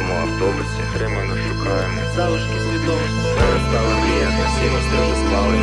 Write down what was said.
забитому автобусі. Тримано шукаємо. залишки свідомості. Перестали мріяти, всі мости вже спали.